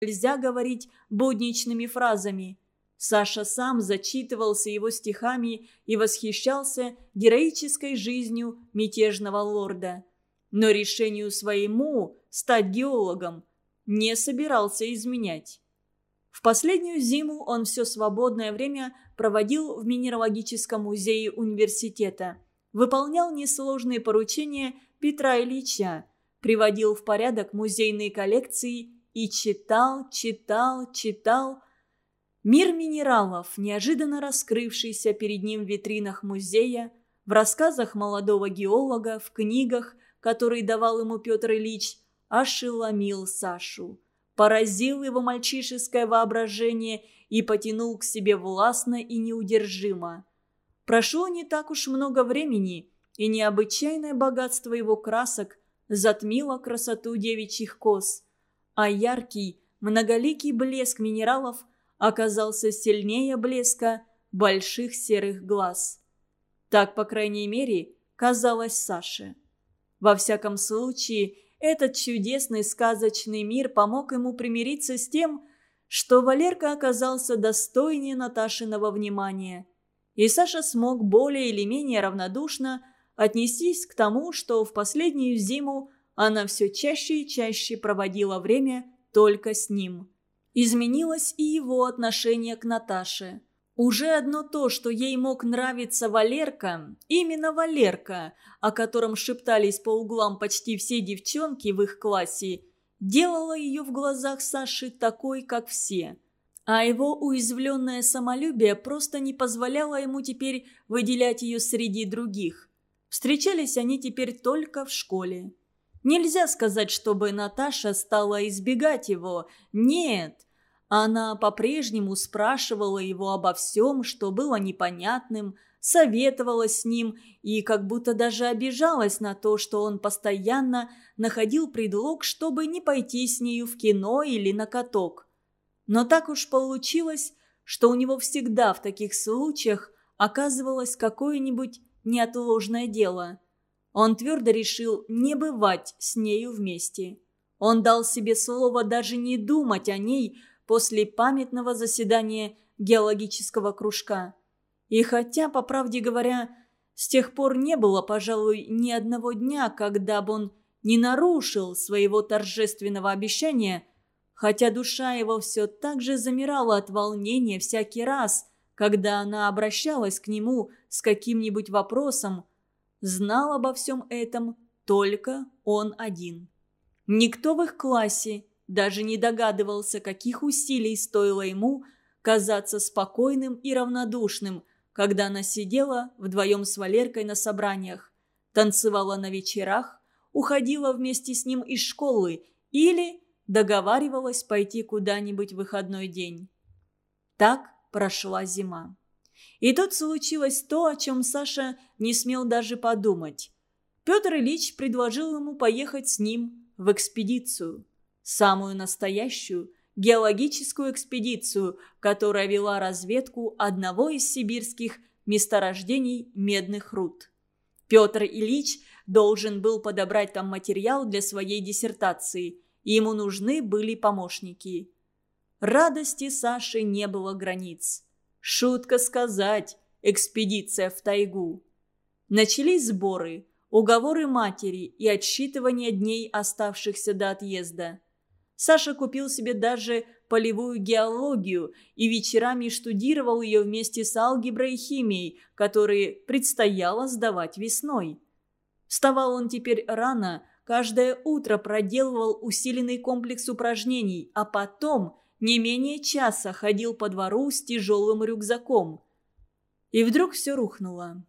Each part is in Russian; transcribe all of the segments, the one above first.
нельзя говорить будничными фразами. Саша сам зачитывался его стихами и восхищался героической жизнью мятежного лорда. Но решению своему стать геологом не собирался изменять. В последнюю зиму он все свободное время проводил в Минералогическом музее университета, выполнял несложные поручения Петра Ильича, приводил в порядок музейные коллекции и читал, читал, читал. Мир минералов, неожиданно раскрывшийся перед ним в витринах музея, в рассказах молодого геолога, в книгах, которые давал ему Петр Ильич, ошеломил Сашу поразил его мальчишеское воображение и потянул к себе властно и неудержимо. Прошло не так уж много времени, и необычайное богатство его красок затмило красоту девичьих кос, а яркий, многоликий блеск минералов оказался сильнее блеска больших серых глаз. Так, по крайней мере, казалось Саше. Во всяком случае, этот чудесный сказочный мир помог ему примириться с тем, что Валерка оказался достойнее Наташиного внимания. И Саша смог более или менее равнодушно отнестись к тому, что в последнюю зиму она все чаще и чаще проводила время только с ним. Изменилось и его отношение к Наташе. Уже одно то, что ей мог нравиться Валерка, именно Валерка, о котором шептались по углам почти все девчонки в их классе, делало ее в глазах Саши такой, как все. А его уязвленное самолюбие просто не позволяло ему теперь выделять ее среди других. Встречались они теперь только в школе. Нельзя сказать, чтобы Наташа стала избегать его. Нет, она по-прежнему спрашивала его обо всем, что было непонятным, советовалась с ним и как будто даже обижалась на то, что он постоянно находил предлог, чтобы не пойти с нею в кино или на каток. Но так уж получилось, что у него всегда в таких случаях оказывалось какое-нибудь неотложное дело. Он твердо решил не бывать с нею вместе. Он дал себе слово даже не думать о ней, после памятного заседания геологического кружка. И хотя, по правде говоря, с тех пор не было, пожалуй, ни одного дня, когда бы он не нарушил своего торжественного обещания, хотя душа его все так же замирала от волнения всякий раз, когда она обращалась к нему с каким-нибудь вопросом, знал обо всем этом только он один. Никто в их классе даже не догадывался, каких усилий стоило ему казаться спокойным и равнодушным, когда она сидела вдвоем с Валеркой на собраниях, танцевала на вечерах, уходила вместе с ним из школы или договаривалась пойти куда-нибудь в выходной день. Так прошла зима. И тут случилось то, о чем Саша не смел даже подумать. Петр Ильич предложил ему поехать с ним в экспедицию самую настоящую геологическую экспедицию, которая вела разведку одного из сибирских месторождений медных руд. Петр Ильич должен был подобрать там материал для своей диссертации, и ему нужны были помощники. Радости Саши не было границ. Шутка сказать, экспедиция в тайгу. Начались сборы, уговоры матери и отсчитывание дней, оставшихся до отъезда – Саша купил себе даже полевую геологию и вечерами штудировал ее вместе с алгеброй и химией, которые предстояло сдавать весной. Вставал он теперь рано, каждое утро проделывал усиленный комплекс упражнений, а потом не менее часа ходил по двору с тяжелым рюкзаком. И вдруг все рухнуло.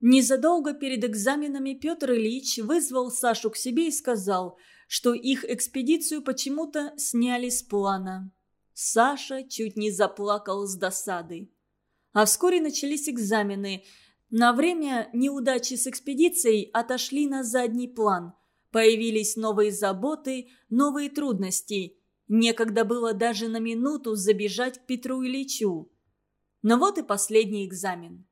Незадолго перед экзаменами Петр Ильич вызвал Сашу к себе и сказал – что их экспедицию почему-то сняли с плана. Саша чуть не заплакал с досады. А вскоре начались экзамены. На время неудачи с экспедицией отошли на задний план. Появились новые заботы, новые трудности. Некогда было даже на минуту забежать к Петру Ильичу. Но вот и последний экзамен.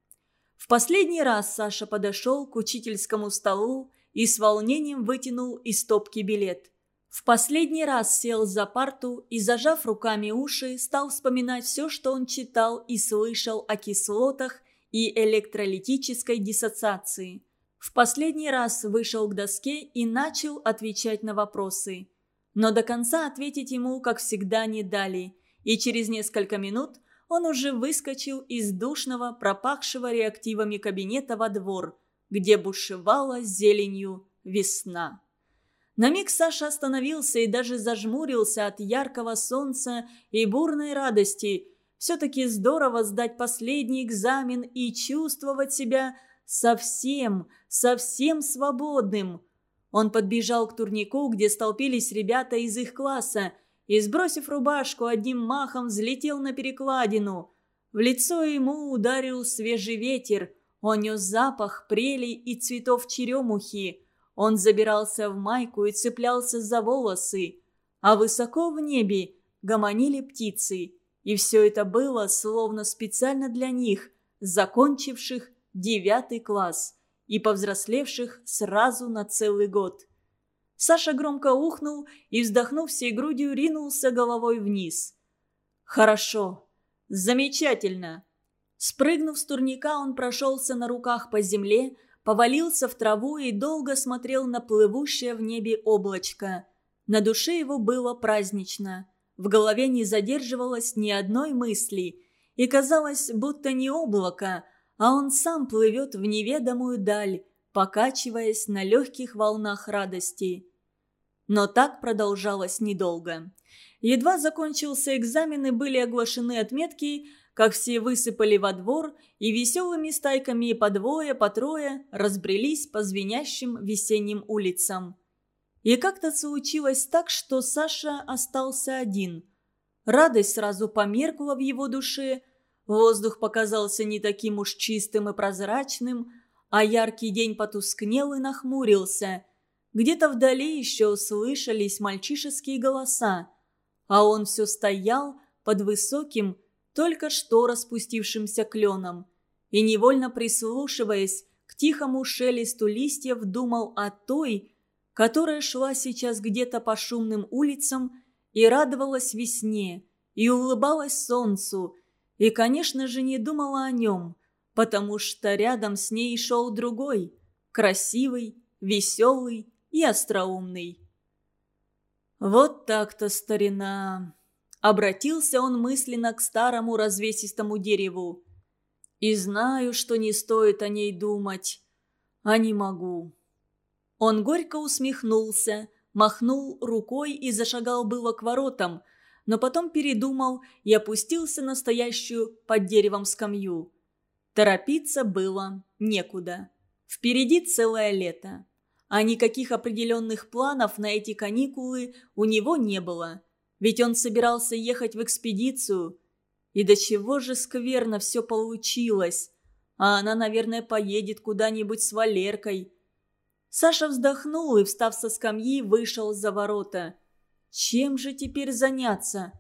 В последний раз Саша подошел к учительскому столу и с волнением вытянул из стопки билет. В последний раз сел за парту и, зажав руками уши, стал вспоминать все, что он читал и слышал о кислотах и электролитической диссоциации. В последний раз вышел к доске и начал отвечать на вопросы. Но до конца ответить ему, как всегда, не дали, и через несколько минут он уже выскочил из душного, пропахшего реактивами кабинета во двор, где бушевала зеленью весна. На миг Саша остановился и даже зажмурился от яркого солнца и бурной радости. Все-таки здорово сдать последний экзамен и чувствовать себя совсем, совсем свободным. Он подбежал к турнику, где столпились ребята из их класса, и, сбросив рубашку, одним махом взлетел на перекладину. В лицо ему ударил свежий ветер. Он нес запах прелей и цветов черемухи. Он забирался в майку и цеплялся за волосы, а высоко в небе гомонили птицы. И все это было словно специально для них, закончивших девятый класс и повзрослевших сразу на целый год. Саша громко ухнул и, вздохнув всей грудью, ринулся головой вниз. «Хорошо. Замечательно!» Спрыгнув с турника, он прошелся на руках по земле, повалился в траву и долго смотрел на плывущее в небе облачко. На душе его было празднично. В голове не задерживалось ни одной мысли, и казалось, будто не облако, а он сам плывет в неведомую даль, покачиваясь на легких волнах радости. Но так продолжалось недолго. Едва закончился экзамен и были оглашены отметки – как все высыпали во двор и веселыми стайками по двое, по трое разбрелись по звенящим весенним улицам. И как-то случилось так, что Саша остался один. Радость сразу померкла в его душе, воздух показался не таким уж чистым и прозрачным, а яркий день потускнел и нахмурился. Где-то вдали еще слышались мальчишеские голоса, а он все стоял под высоким, только что распустившимся кленом, и, невольно прислушиваясь к тихому шелесту листьев, думал о той, которая шла сейчас где-то по шумным улицам и радовалась весне, и улыбалась солнцу, и, конечно же, не думала о нем, потому что рядом с ней шел другой, красивый, веселый и остроумный. «Вот так-то, старина!» Обратился он мысленно к старому развесистому дереву. «И знаю, что не стоит о ней думать, а не могу». Он горько усмехнулся, махнул рукой и зашагал было к воротам, но потом передумал и опустился на стоящую под деревом скамью. Торопиться было некуда. Впереди целое лето. А никаких определенных планов на эти каникулы у него не было – ведь он собирался ехать в экспедицию. И до чего же скверно все получилось. А она, наверное, поедет куда-нибудь с Валеркой. Саша вздохнул и, встав со скамьи, вышел за ворота. Чем же теперь заняться?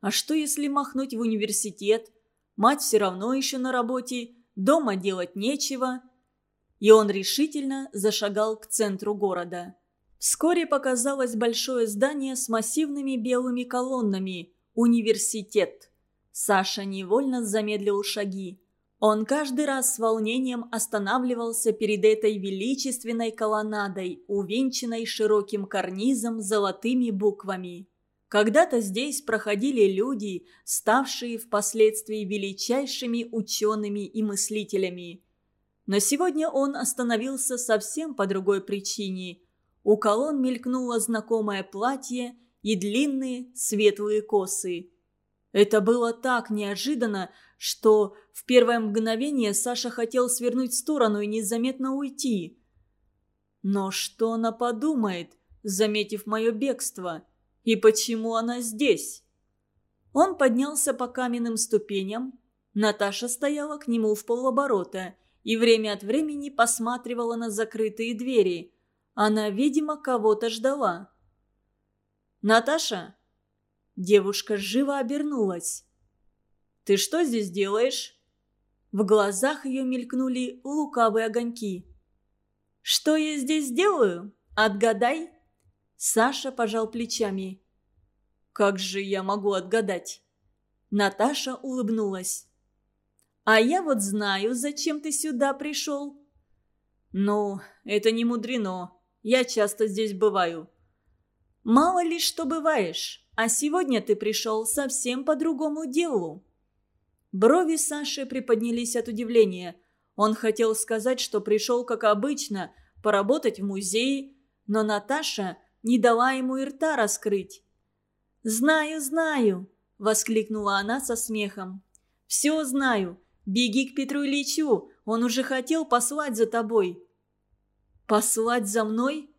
А что, если махнуть в университет? Мать все равно еще на работе, дома делать нечего. И он решительно зашагал к центру города. Вскоре показалось большое здание с массивными белыми колоннами – университет. Саша невольно замедлил шаги. Он каждый раз с волнением останавливался перед этой величественной колоннадой, увенчанной широким карнизом золотыми буквами. Когда-то здесь проходили люди, ставшие впоследствии величайшими учеными и мыслителями. Но сегодня он остановился совсем по другой причине – у колонн мелькнуло знакомое платье и длинные светлые косы. Это было так неожиданно, что в первое мгновение Саша хотел свернуть в сторону и незаметно уйти. Но что она подумает, заметив мое бегство? И почему она здесь? Он поднялся по каменным ступеням. Наташа стояла к нему в полоборота и время от времени посматривала на закрытые двери – она, видимо, кого-то ждала. «Наташа?» Девушка живо обернулась. «Ты что здесь делаешь?» В глазах ее мелькнули лукавые огоньки. «Что я здесь делаю? Отгадай!» Саша пожал плечами. «Как же я могу отгадать?» Наташа улыбнулась. «А я вот знаю, зачем ты сюда пришел». «Ну, это не мудрено. Я часто здесь бываю». «Мало ли что бываешь, а сегодня ты пришел совсем по другому делу». Брови Саши приподнялись от удивления. Он хотел сказать, что пришел, как обычно, поработать в музее, но Наташа не дала ему и рта раскрыть. «Знаю, знаю!» – воскликнула она со смехом. «Все знаю. Беги к Петру Ильичу, он уже хотел послать за тобой». «Послать за мной?»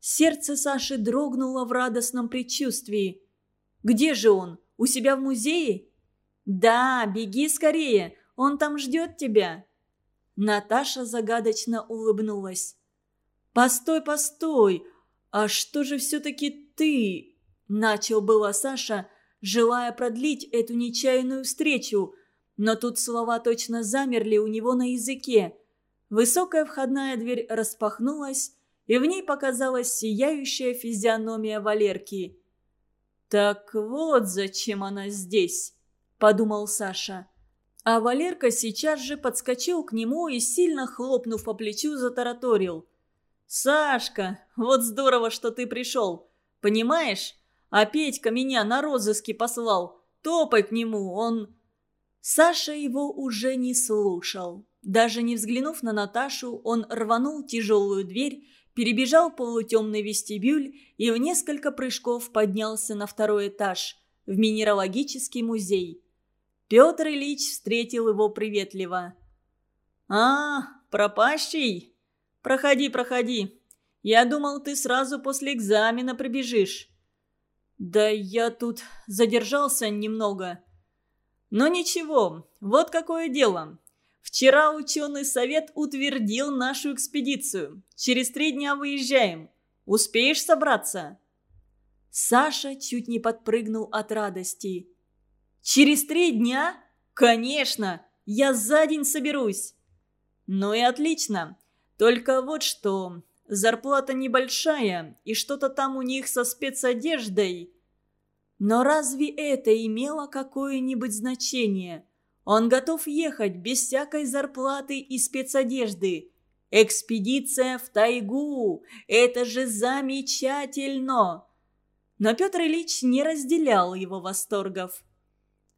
Сердце Саши дрогнуло в радостном предчувствии. «Где же он? У себя в музее?» «Да, беги скорее, он там ждет тебя». Наташа загадочно улыбнулась. «Постой, постой, а что же все-таки ты?» Начал было Саша, желая продлить эту нечаянную встречу, но тут слова точно замерли у него на языке. Высокая входная дверь распахнулась, и в ней показалась сияющая физиономия Валерки. «Так вот зачем она здесь», – подумал Саша. А Валерка сейчас же подскочил к нему и, сильно хлопнув по плечу, затараторил. «Сашка, вот здорово, что ты пришел. Понимаешь, а Петька меня на розыске послал. Топай к нему, он...» Саша его уже не слушал. Даже не взглянув на Наташу, он рванул тяжелую дверь, перебежал полутемный вестибюль и в несколько прыжков поднялся на второй этаж, в минералогический музей. Петр Ильич встретил его приветливо. «А, пропащий? Проходи, проходи. Я думал, ты сразу после экзамена прибежишь». «Да я тут задержался немного». «Но ничего, вот какое дело. Вчера ученый совет утвердил нашу экспедицию. Через три дня выезжаем. Успеешь собраться?» Саша чуть не подпрыгнул от радости. «Через три дня? Конечно! Я за день соберусь!» «Ну и отлично. Только вот что, зарплата небольшая, и что-то там у них со спецодеждой». Но разве это имело какое-нибудь значение? Он готов ехать без всякой зарплаты и спецодежды. Экспедиция в тайгу! Это же замечательно! Но Петр Ильич не разделял его восторгов.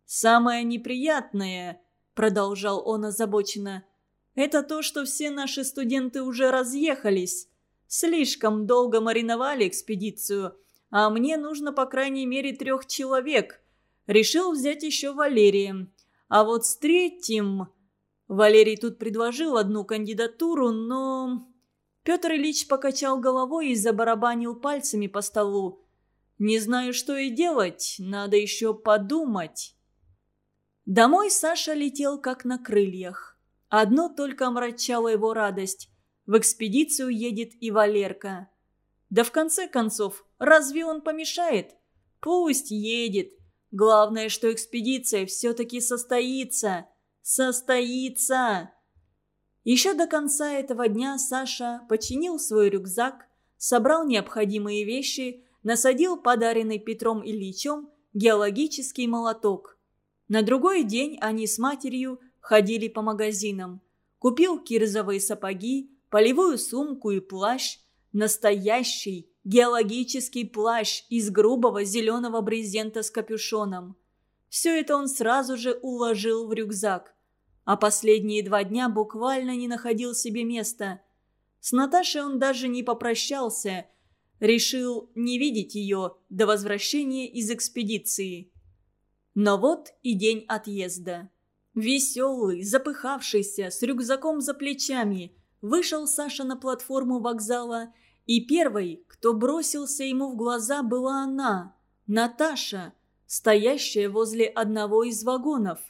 «Самое неприятное», — продолжал он озабоченно, — «это то, что все наши студенты уже разъехались. Слишком долго мариновали экспедицию, а мне нужно по крайней мере трех человек. Решил взять еще Валерия. А вот с третьим... Валерий тут предложил одну кандидатуру, но... Петр Ильич покачал головой и забарабанил пальцами по столу. «Не знаю, что и делать, надо еще подумать». Домой Саша летел как на крыльях. Одно только омрачало его радость. В экспедицию едет и Валерка. Да в конце концов, разве он помешает? Пусть едет. Главное, что экспедиция все-таки состоится. Состоится! Еще до конца этого дня Саша починил свой рюкзак, собрал необходимые вещи, насадил подаренный Петром Ильичем геологический молоток. На другой день они с матерью ходили по магазинам. Купил кирзовые сапоги, полевую сумку и плащ, Настоящий геологический плащ из грубого зеленого брезента с капюшоном. Все это он сразу же уложил в рюкзак. А последние два дня буквально не находил себе места. С Наташей он даже не попрощался. Решил не видеть ее до возвращения из экспедиции. Но вот и день отъезда. Веселый, запыхавшийся, с рюкзаком за плечами, вышел Саша на платформу вокзала и первой, кто бросился ему в глаза, была она, Наташа, стоящая возле одного из вагонов.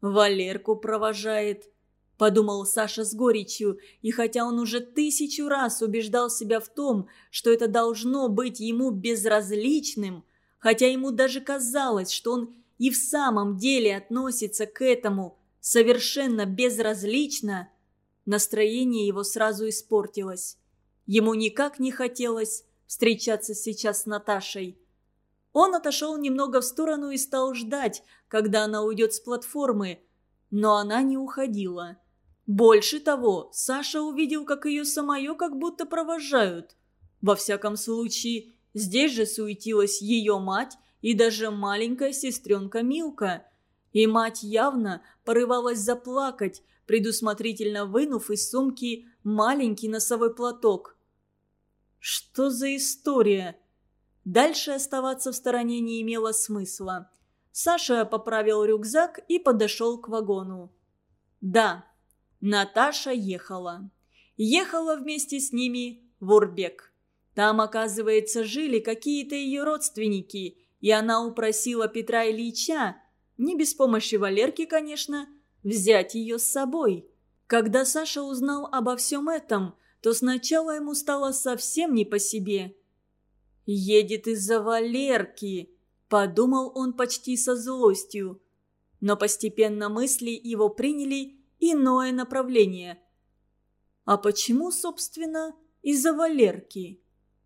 «Валерку провожает», – подумал Саша с горечью, и хотя он уже тысячу раз убеждал себя в том, что это должно быть ему безразличным, хотя ему даже казалось, что он и в самом деле относится к этому совершенно безразлично, настроение его сразу испортилось. Ему никак не хотелось встречаться сейчас с Наташей. Он отошел немного в сторону и стал ждать, когда она уйдет с платформы, но она не уходила. Больше того, Саша увидел, как ее самое как будто провожают. Во всяком случае, здесь же суетилась ее мать и даже маленькая сестренка Милка. И мать явно порывалась заплакать, предусмотрительно вынув из сумки маленький носовой платок. Что за история? Дальше оставаться в стороне не имело смысла. Саша поправил рюкзак и подошел к вагону. Да, Наташа ехала. Ехала вместе с ними в Урбек. Там, оказывается, жили какие-то ее родственники, и она упросила Петра Ильича, не без помощи Валерки, конечно, взять ее с собой. Когда Саша узнал обо всем этом, то сначала ему стало совсем не по себе. «Едет из-за Валерки», – подумал он почти со злостью. Но постепенно мысли его приняли иное направление. А почему, собственно, из-за Валерки?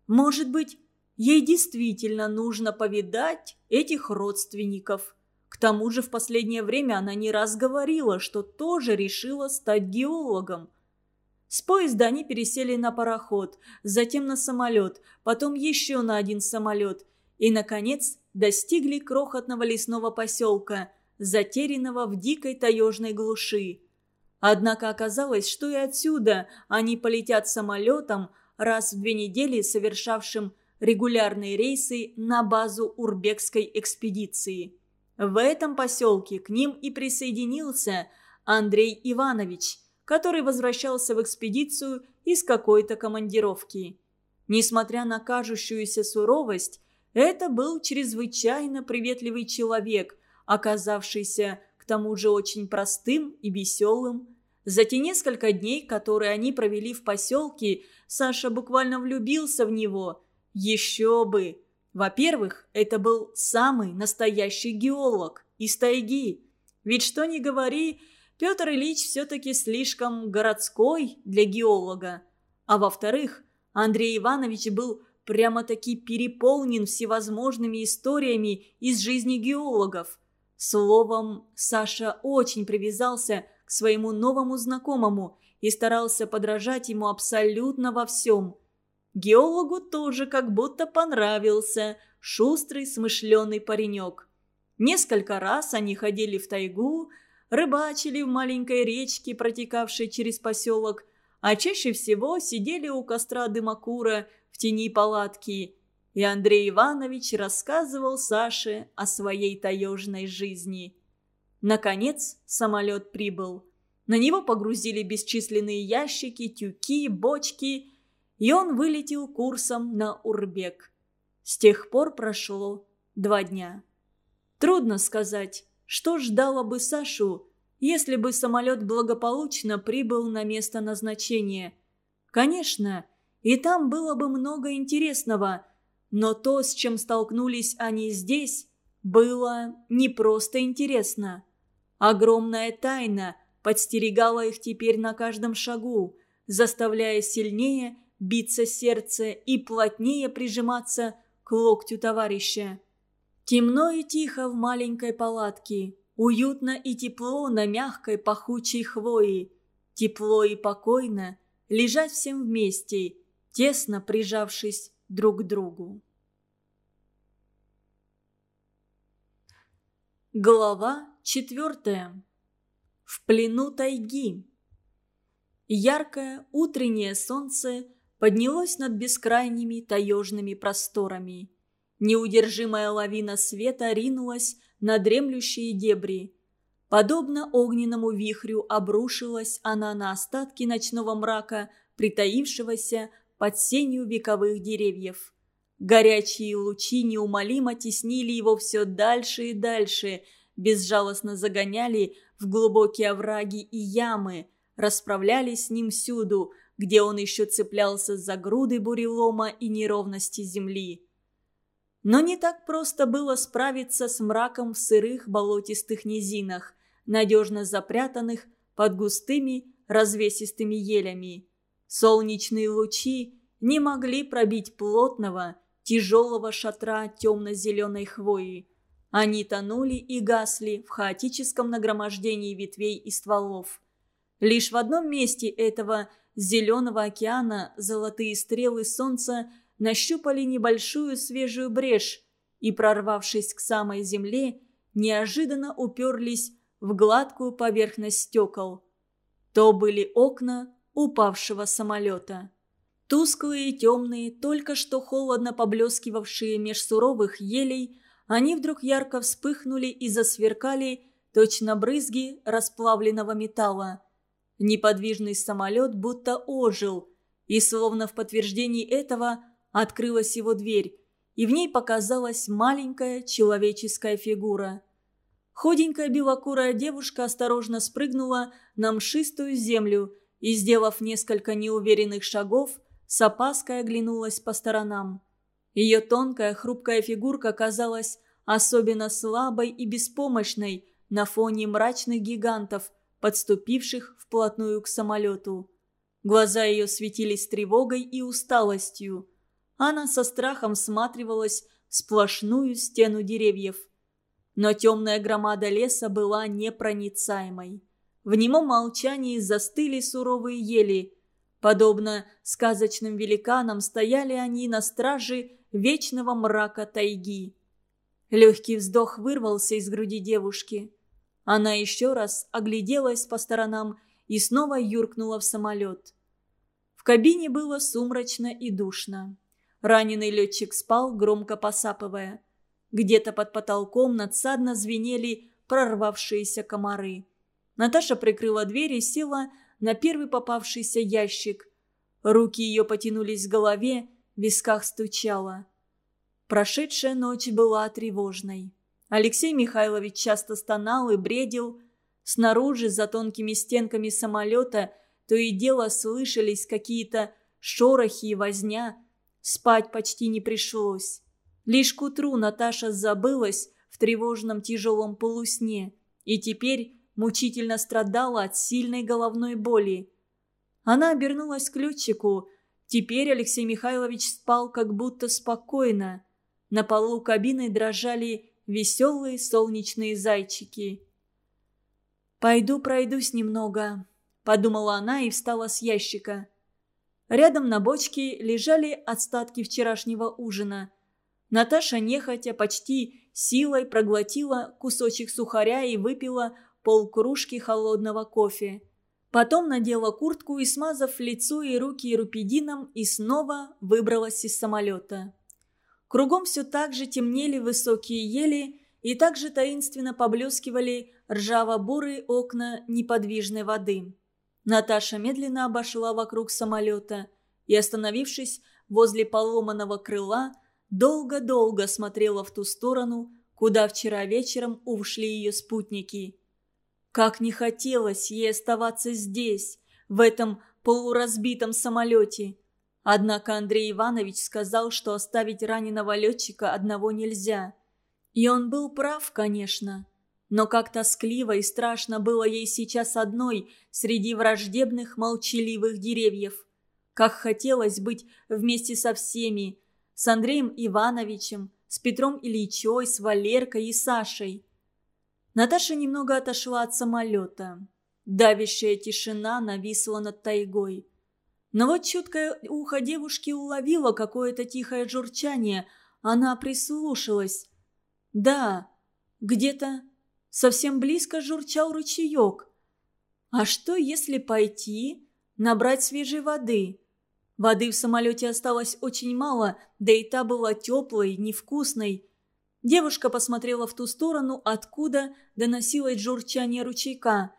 Может быть, ей действительно нужно повидать этих родственников. К тому же в последнее время она не раз говорила, что тоже решила стать геологом. С поезда они пересели на пароход, затем на самолет, потом еще на один самолет и, наконец, достигли крохотного лесного поселка, затерянного в дикой таежной глуши. Однако оказалось, что и отсюда они полетят самолетом, раз в две недели совершавшим регулярные рейсы на базу Урбекской экспедиции. В этом поселке к ним и присоединился Андрей Иванович, который возвращался в экспедицию из какой-то командировки. Несмотря на кажущуюся суровость, это был чрезвычайно приветливый человек, оказавшийся тому же очень простым и веселым. За те несколько дней, которые они провели в поселке, Саша буквально влюбился в него. Еще бы! Во-первых, это был самый настоящий геолог из тайги. Ведь что ни говори, Петр Ильич все-таки слишком городской для геолога. А во-вторых, Андрей Иванович был прямо-таки переполнен всевозможными историями из жизни геологов – Словом, Саша очень привязался к своему новому знакомому и старался подражать ему абсолютно во всем. Геологу тоже как будто понравился шустрый смышленый паренек. Несколько раз они ходили в тайгу, рыбачили в маленькой речке, протекавшей через поселок, а чаще всего сидели у костра дымокура в тени палатки и Андрей Иванович рассказывал Саше о своей таежной жизни. Наконец самолет прибыл. На него погрузили бесчисленные ящики, тюки, бочки, и он вылетел курсом на Урбек. С тех пор прошло два дня. Трудно сказать, что ждало бы Сашу, если бы самолет благополучно прибыл на место назначения. Конечно, и там было бы много интересного – но то, с чем столкнулись они здесь, было не просто интересно. Огромная тайна подстерегала их теперь на каждом шагу, заставляя сильнее биться сердце и плотнее прижиматься к локтю товарища. Темно и тихо в маленькой палатке, уютно и тепло на мягкой пахучей хвои, тепло и покойно лежать всем вместе, тесно прижавшись друг к другу. Глава четвертая. В плену тайги. Яркое утреннее солнце поднялось над бескрайними таежными просторами. Неудержимая лавина света ринулась на дремлющие дебри. Подобно огненному вихрю обрушилась она на остатки ночного мрака, притаившегося под сенью вековых деревьев. Горячие лучи неумолимо теснили его все дальше и дальше, безжалостно загоняли в глубокие овраги и ямы, расправлялись с ним всюду, где он еще цеплялся за груды бурелома и неровности земли. Но не так просто было справиться с мраком в сырых болотистых низинах, надежно запрятанных под густыми развесистыми елями. Солнечные лучи не могли пробить плотного, тяжелого шатра темно-зеленой хвои. Они тонули и гасли в хаотическом нагромождении ветвей и стволов. Лишь в одном месте этого зеленого океана золотые стрелы солнца нащупали небольшую свежую брешь и, прорвавшись к самой земле, неожиданно уперлись в гладкую поверхность стекол. То были окна упавшего самолета. Тусклые, темные, только что холодно поблескивавшие меж суровых елей, они вдруг ярко вспыхнули и засверкали, точно брызги расплавленного металла. Неподвижный самолет будто ожил, и словно в подтверждении этого открылась его дверь, и в ней показалась маленькая человеческая фигура. Худенькая белокурая девушка осторожно спрыгнула на мшистую землю и, сделав несколько неуверенных шагов, с опаской оглянулась по сторонам. Ее тонкая хрупкая фигурка казалась особенно слабой и беспомощной на фоне мрачных гигантов, подступивших вплотную к самолету. Глаза ее светились тревогой и усталостью. Она со страхом всматривалась в сплошную стену деревьев. Но темная громада леса была непроницаемой. В немом молчании застыли суровые ели. Подобно сказочным великанам стояли они на страже вечного мрака тайги. Легкий вздох вырвался из груди девушки. Она еще раз огляделась по сторонам и снова юркнула в самолет. В кабине было сумрачно и душно. Раненый летчик спал, громко посапывая. Где-то под потолком надсадно звенели прорвавшиеся комары. Наташа прикрыла дверь и села на первый попавшийся ящик. Руки ее потянулись к голове, висках стучало. Прошедшая ночь была тревожной. Алексей Михайлович часто стонал и бредил. Снаружи, за тонкими стенками самолета, то и дело слышались какие-то шорохи и возня. Спать почти не пришлось. Лишь к утру Наташа забылась в тревожном тяжелом полусне и теперь мучительно страдала от сильной головной боли. Она обернулась к ключику. Теперь Алексей Михайлович спал как будто спокойно. На полу кабины дрожали веселые солнечные зайчики. «Пойду пройдусь немного», – подумала она и встала с ящика. Рядом на бочке лежали остатки вчерашнего ужина. Наташа нехотя почти силой проглотила кусочек сухаря и выпила полкружки холодного кофе. Потом надела куртку и, смазав лицо и руки рупидином, и снова выбралась из самолета. Кругом все так же темнели высокие ели и также таинственно поблескивали ржаво-бурые окна неподвижной воды. Наташа медленно обошла вокруг самолета и, остановившись возле поломанного крыла, долго-долго смотрела в ту сторону, куда вчера вечером ушли ее спутники. Как не хотелось ей оставаться здесь, в этом полуразбитом самолете – Однако Андрей Иванович сказал, что оставить раненого летчика одного нельзя. И он был прав, конечно. Но как тоскливо и страшно было ей сейчас одной среди враждебных молчаливых деревьев. Как хотелось быть вместе со всеми, с Андреем Ивановичем, с Петром Ильичой, с Валеркой и Сашей. Наташа немного отошла от самолета. Давящая тишина нависла над тайгой. Но вот чуткое ухо девушки уловило какое-то тихое журчание. Она прислушалась. Да, где-то совсем близко журчал ручеек. А что, если пойти, набрать свежей воды? Воды в самолете осталось очень мало, да и та была теплой, невкусной. Девушка посмотрела в ту сторону, откуда доносилось журчание ручейка.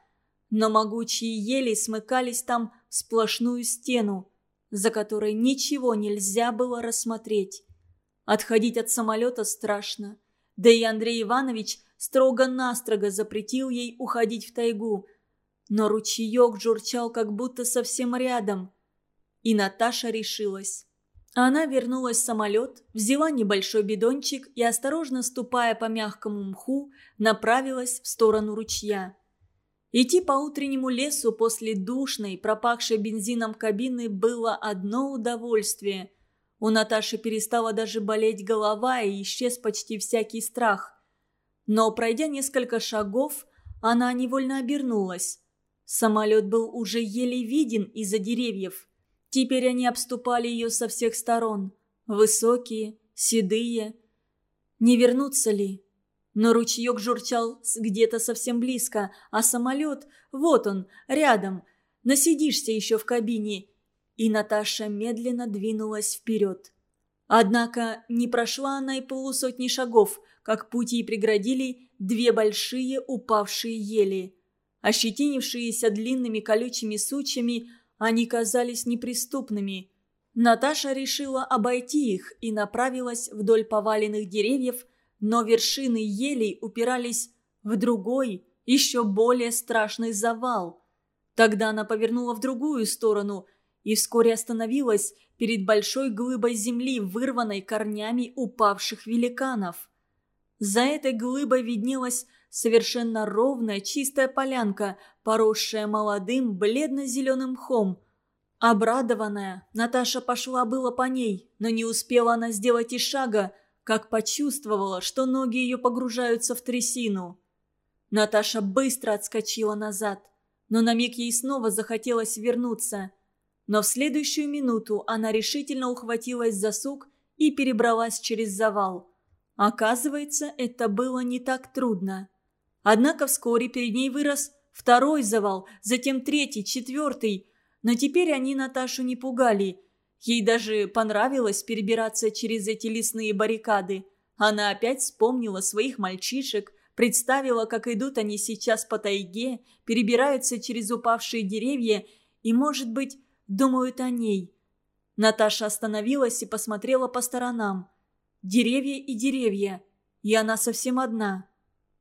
Но могучие ели смыкались там сплошную стену, за которой ничего нельзя было рассмотреть. Отходить от самолета страшно. Да и Андрей Иванович строго-настрого запретил ей уходить в тайгу. Но ручеек журчал как будто совсем рядом. И Наташа решилась. Она вернулась в самолет, взяла небольшой бидончик и, осторожно ступая по мягкому мху, направилась в сторону ручья. Идти по утреннему лесу после душной, пропахшей бензином кабины было одно удовольствие. У Наташи перестала даже болеть голова и исчез почти всякий страх. Но, пройдя несколько шагов, она невольно обернулась. Самолет был уже еле виден из-за деревьев. Теперь они обступали ее со всех сторон. Высокие, седые. Не вернуться ли? Но ручеек журчал где-то совсем близко, а самолет, вот он, рядом. Насидишься еще в кабине. И Наташа медленно двинулась вперед. Однако не прошла она и полусотни шагов, как путь ей преградили две большие упавшие ели. Ощетинившиеся длинными колючими сучьями, они казались неприступными. Наташа решила обойти их и направилась вдоль поваленных деревьев, но вершины елей упирались в другой, еще более страшный завал. Тогда она повернула в другую сторону и вскоре остановилась перед большой глыбой земли, вырванной корнями упавших великанов. За этой глыбой виднелась совершенно ровная чистая полянка, поросшая молодым бледно-зеленым мхом. Обрадованная, Наташа пошла было по ней, но не успела она сделать и шага, как почувствовала, что ноги ее погружаются в трясину. Наташа быстро отскочила назад, но на миг ей снова захотелось вернуться. Но в следующую минуту она решительно ухватилась за сук и перебралась через завал. Оказывается, это было не так трудно. Однако вскоре перед ней вырос второй завал, затем третий, четвертый. Но теперь они Наташу не пугали – Ей даже понравилось перебираться через эти лесные баррикады. Она опять вспомнила своих мальчишек, представила, как идут они сейчас по тайге, перебираются через упавшие деревья и, может быть, думают о ней. Наташа остановилась и посмотрела по сторонам. Деревья и деревья, и она совсем одна.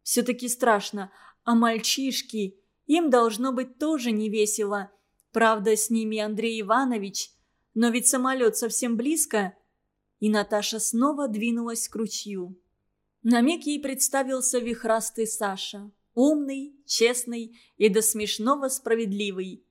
Все-таки страшно, а мальчишки, им должно быть тоже не весело. Правда, с ними Андрей Иванович – но ведь самолет совсем близко. И Наташа снова двинулась к ручью. На миг ей представился вихрастый Саша. Умный, честный и до смешного справедливый.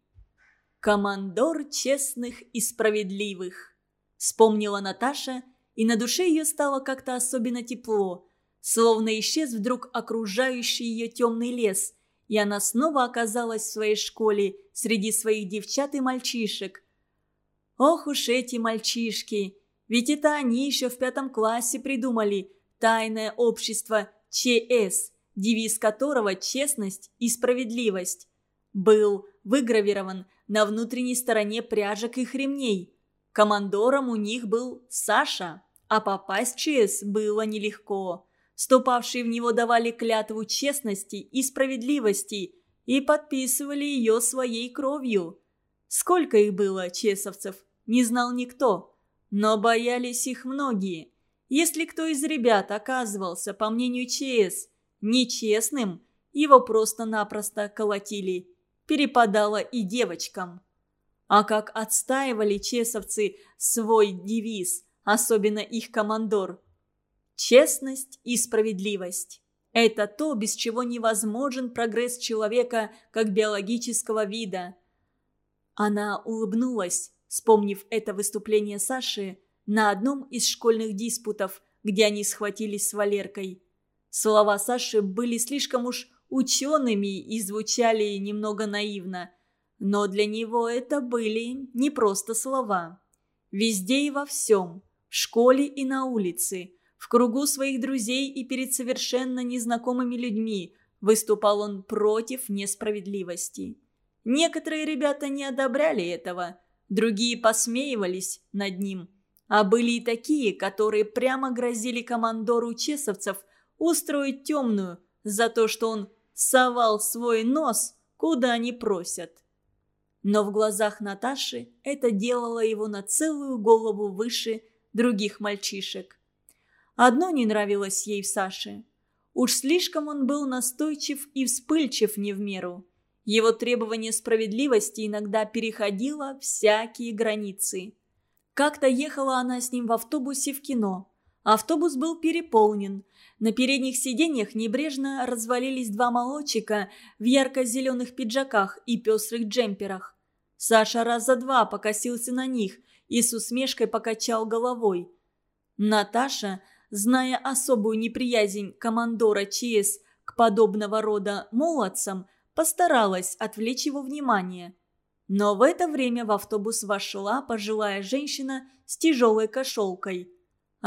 «Командор честных и справедливых», — вспомнила Наташа, и на душе ее стало как-то особенно тепло, словно исчез вдруг окружающий ее темный лес, и она снова оказалась в своей школе среди своих девчат и мальчишек, Ох уж эти мальчишки! Ведь это они еще в пятом классе придумали «Тайное общество ЧС», девиз которого «Честность и справедливость». Был выгравирован на внутренней стороне пряжек их ремней. Командором у них был Саша, а попасть в ЧС было нелегко. Ступавшие в него давали клятву честности и справедливости и подписывали ее своей кровью. Сколько их было, чесовцев, не знал никто, но боялись их многие. Если кто из ребят оказывался, по мнению ЧС, нечестным, его просто-напросто колотили. Перепадало и девочкам. А как отстаивали чесовцы свой девиз, особенно их командор. Честность и справедливость. Это то, без чего невозможен прогресс человека как биологического вида. Она улыбнулась, вспомнив это выступление Саши на одном из школьных диспутов, где они схватились с Валеркой. Слова Саши были слишком уж учеными и звучали немного наивно. Но для него это были не просто слова. Везде и во всем, в школе и на улице, в кругу своих друзей и перед совершенно незнакомыми людьми выступал он против несправедливости. Некоторые ребята не одобряли этого – другие посмеивались над ним. А были и такие, которые прямо грозили командору чесовцев устроить темную за то, что он совал свой нос, куда не просят. Но в глазах Наташи это делало его на целую голову выше других мальчишек. Одно не нравилось ей в Саше. Уж слишком он был настойчив и вспыльчив не в меру. Его требование справедливости иногда переходило всякие границы. Как-то ехала она с ним в автобусе в кино. Автобус был переполнен. На передних сиденьях небрежно развалились два молодчика в ярко-зеленых пиджаках и пестрых джемперах. Саша раза два покосился на них и с усмешкой покачал головой. Наташа, зная особую неприязнь командора ЧС к подобного рода молодцам, постаралась отвлечь его внимание. Но в это время в автобус вошла пожилая женщина с тяжелой кошелкой –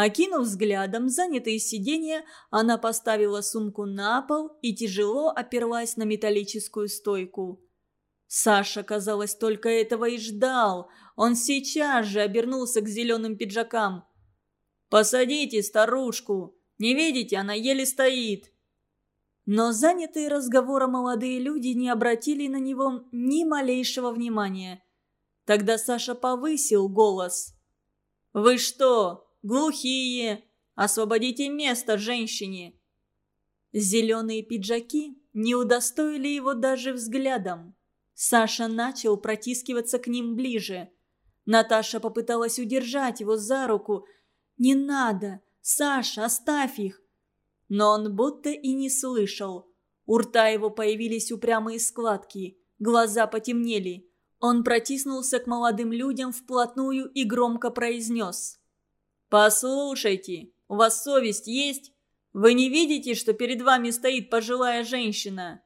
Окинув взглядом занятые сиденья, она поставила сумку на пол и тяжело оперлась на металлическую стойку. Саша, казалось, только этого и ждал. Он сейчас же обернулся к зеленым пиджакам. «Посадите старушку! Не видите, она еле стоит!» Но занятые разговором молодые люди не обратили на него ни малейшего внимания. Тогда Саша повысил голос. «Вы что, глухие! Освободите место женщине!» Зеленые пиджаки не удостоили его даже взглядом. Саша начал протискиваться к ним ближе. Наташа попыталась удержать его за руку. «Не надо! Саша, оставь их!» Но он будто и не слышал. У рта его появились упрямые складки, глаза потемнели. Он протиснулся к молодым людям вплотную и громко произнес. «Послушайте, у вас совесть есть? Вы не видите, что перед вами стоит пожилая женщина?»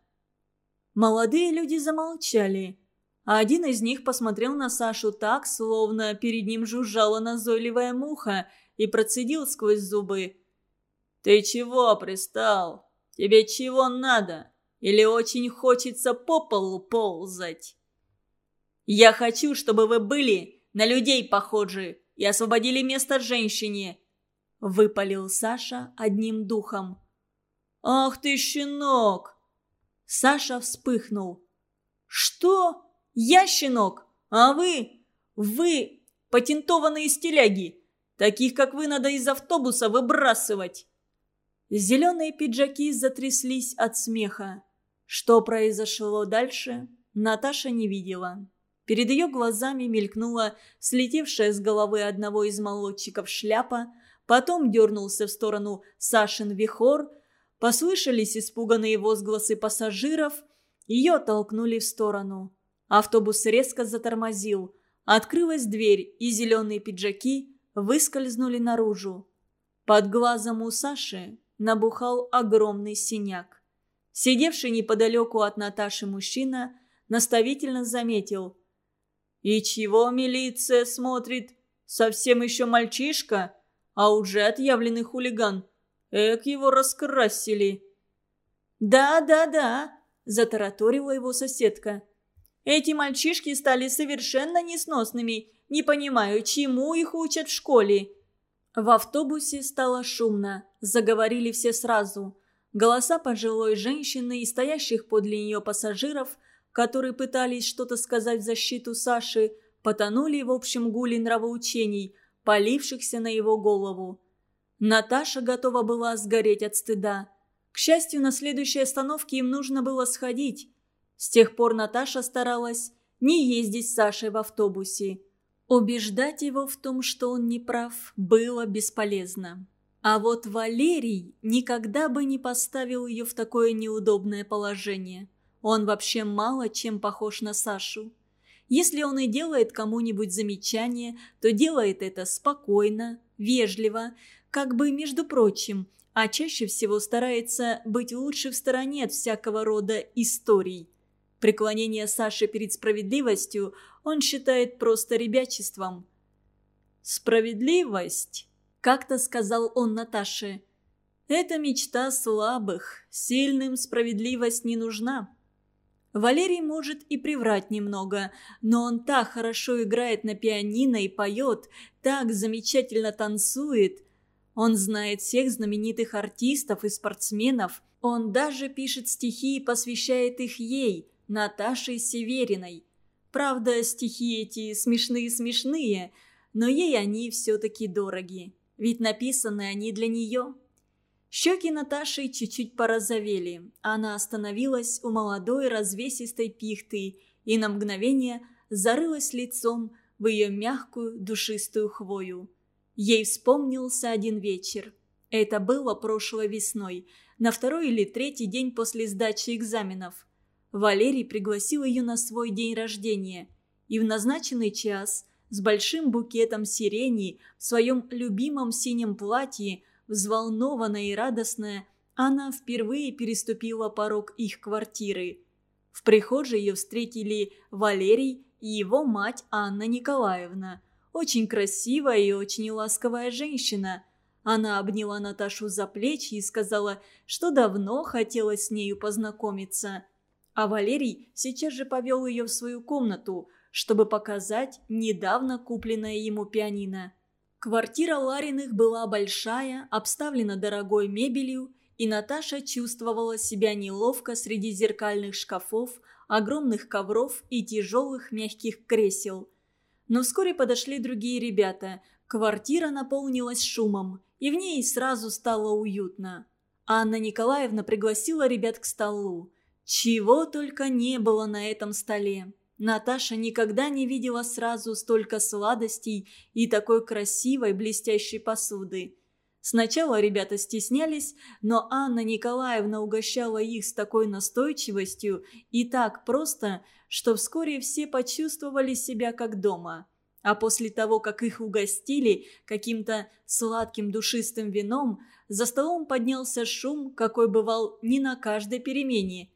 Молодые люди замолчали, а один из них посмотрел на Сашу так, словно перед ним жужжала назойливая муха, и процедил сквозь зубы. «Ты чего пристал? Тебе чего надо? Или очень хочется по полу ползать?» «Я хочу, чтобы вы были на людей похожи и освободили место женщине!» – выпалил Саша одним духом. «Ах ты, щенок!» Саша вспыхнул. «Что? Я щенок? А вы? Вы патентованные стиляги! Таких, как вы, надо из автобуса выбрасывать!» Зеленые пиджаки затряслись от смеха. Что произошло дальше, Наташа не видела. Перед ее глазами мелькнула слетевшая с головы одного из молодчиков шляпа, потом дернулся в сторону Сашин вихор, послышались испуганные возгласы пассажиров, ее толкнули в сторону. Автобус резко затормозил, открылась дверь, и зеленые пиджаки выскользнули наружу. Под глазом у Саши набухал огромный синяк. Сидевший неподалеку от Наташи мужчина наставительно заметил – «И чего милиция смотрит? Совсем еще мальчишка, а уже отъявленный хулиган. Эк, его раскрасили!» «Да, да, да», – затараторила его соседка. «Эти мальчишки стали совершенно несносными. Не понимаю, чему их учат в школе». В автобусе стало шумно. Заговорили все сразу. Голоса пожилой женщины и стоящих подле нее пассажиров – которые пытались что-то сказать в защиту Саши, потонули в общем гуле нравоучений, полившихся на его голову. Наташа готова была сгореть от стыда. К счастью, на следующей остановке им нужно было сходить. С тех пор Наташа старалась не ездить с Сашей в автобусе. Убеждать его в том, что он не прав, было бесполезно. А вот Валерий никогда бы не поставил ее в такое неудобное положение. Он вообще мало чем похож на Сашу. Если он и делает кому-нибудь замечание, то делает это спокойно, вежливо, как бы между прочим, а чаще всего старается быть лучше в стороне от всякого рода историй. Преклонение Саши перед справедливостью он считает просто ребячеством. «Справедливость», – как-то сказал он Наташе, – «это мечта слабых, сильным справедливость не нужна». Валерий может и приврать немного, но он так хорошо играет на пианино и поет, так замечательно танцует. Он знает всех знаменитых артистов и спортсменов. Он даже пишет стихи и посвящает их ей, Наташе Севериной. Правда, стихи эти смешные-смешные, но ей они все-таки дороги. Ведь написаны они для нее. Щеки Наташи чуть-чуть порозовели. Она остановилась у молодой развесистой пихты и на мгновение зарылась лицом в ее мягкую душистую хвою. Ей вспомнился один вечер. Это было прошлой весной, на второй или третий день после сдачи экзаменов. Валерий пригласил ее на свой день рождения. И в назначенный час, с большим букетом сирени, в своем любимом синем платье, взволнованная и радостная, она впервые переступила порог их квартиры. В прихожей ее встретили Валерий и его мать Анна Николаевна. Очень красивая и очень ласковая женщина. Она обняла Наташу за плечи и сказала, что давно хотела с нею познакомиться. А Валерий сейчас же повел ее в свою комнату, чтобы показать недавно купленное ему пианино. Квартира Лариных была большая, обставлена дорогой мебелью, и Наташа чувствовала себя неловко среди зеркальных шкафов, огромных ковров и тяжелых мягких кресел. Но вскоре подошли другие ребята. Квартира наполнилась шумом, и в ней сразу стало уютно. Анна Николаевна пригласила ребят к столу. Чего только не было на этом столе. Наташа никогда не видела сразу столько сладостей и такой красивой блестящей посуды. Сначала ребята стеснялись, но Анна Николаевна угощала их с такой настойчивостью и так просто, что вскоре все почувствовали себя как дома. А после того, как их угостили каким-то сладким душистым вином, за столом поднялся шум, какой бывал не на каждой перемене.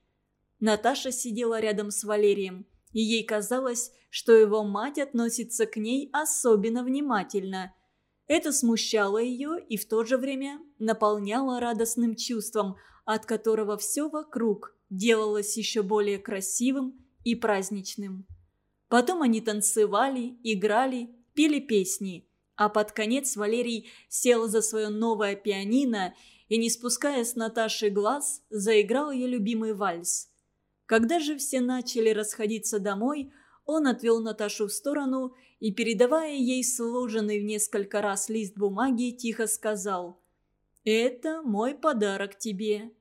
Наташа сидела рядом с Валерием, и ей казалось, что его мать относится к ней особенно внимательно – это смущало ее и в то же время наполняло радостным чувством, от которого все вокруг делалось еще более красивым и праздничным. Потом они танцевали, играли, пели песни, а под конец Валерий сел за свое новое пианино и, не спуская с Наташи глаз, заиграл ее любимый вальс. Когда же все начали расходиться домой, он отвел Наташу в сторону и, передавая ей сложенный в несколько раз лист бумаги, тихо сказал «Это мой подарок тебе».